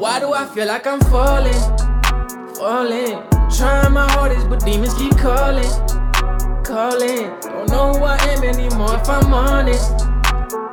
Why do I feel like I'm falling? Falling. Trying my hardest, but demons keep calling. Calling. Don't know who I am anymore if I'm honest.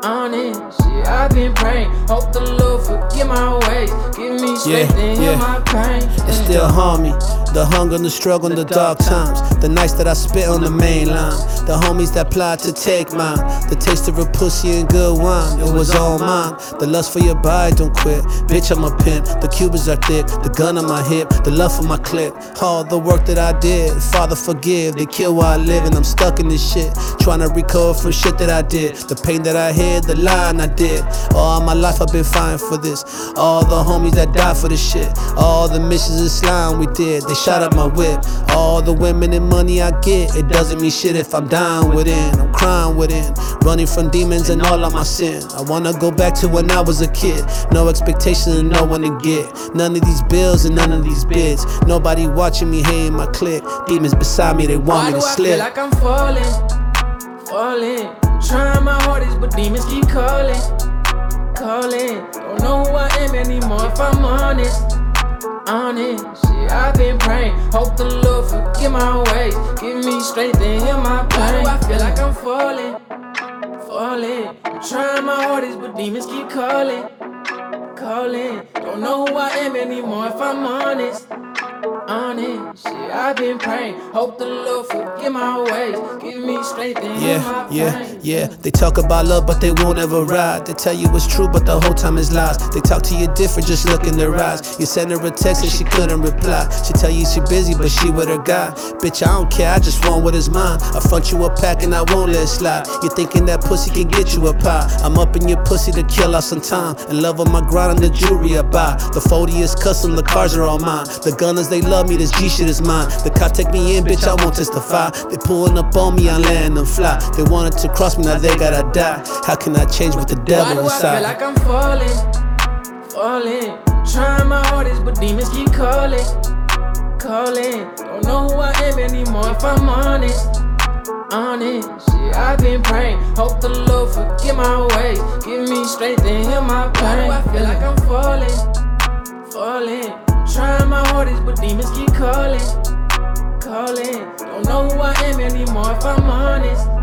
Honest. Shit, I've been praying. Hope the Lord forgive my ways. Give me strength Yeah, and yeah. my pain. It still harm me. The hunger and the struggle and the dark times. The nights that I spit on the main line. The homies that plot to take mine. The taste of a pussy and good wine. It was all mine. The lust for your body, don't quit. Bitch, I'm a pimp. The Cubans are thick. The gun on my hip. The love for my clip. All the work that I did. Father, forgive. They kill where I live and I'm stuck in this shit. Trying to recover from shit that I did. The pain that I hid. The lying I did. All my life I've been fighting for this. All the homies that died for this shit. All the missions and slime we did. They shot up my whip. All the women and money I get. It doesn't mean shit if I'm down within. I'm crying within. Running from demons and all of my sin. I wanna go back to when I was a kid. No expectations and no one to get. None of these bills and none of these bids. Nobody watching me hating my click. Demons beside me, they want Why me do to I feel slip. like I'm falling? Falling. Trying my hardest, but demons keep calling. Calling. Don't know who I am anymore if I'm honest. Honest. Shit, I've been. Hope the Lord forgive my ways. Give me strength and heal my pain. I feel like I'm falling? Falling. I'm Trying my hardest, but demons keep calling. Calling. Don't know who I am anymore if I'm honest. Honest. Shit, I've been praying. Hope the Lord forgive my ways. Give me strength and Yeah, yeah, pain. yeah. They talk about love, but they won't ever ride. They tell you it's true, but the whole time is lies. They talk to you different, just look in their eyes. You send her a text and she couldn't reply. She tell you she busy, but she with her guy. Bitch, I don't care, I just want what is mine. I front you a pack and I won't let it slide. You thinking that pussy can get you a pie? I'm up in your pussy to kill out some time. In love on my grind and the jewelry I buy. The 40 is custom, the cars are all mine. The gunners, they love me, this G shit is mine. The cop take me in, bitch, I won't testify. They pulling up on me, I land and fly. They wanted to cross me, now they gotta die. How can I change with the Why devil do I feel like I'm falling? Falling. Trying my hardest, but demons keep calling. Calling. Don't know who I am anymore if I'm honest. Honest. Shit, I've been praying. Hope the Lord forgive my ways. Give me strength and heal my pain. Why do I feel like I'm falling, falling? Trying my hardest, but demons keep calling. Calling. Don't know who I am anymore if I'm honest.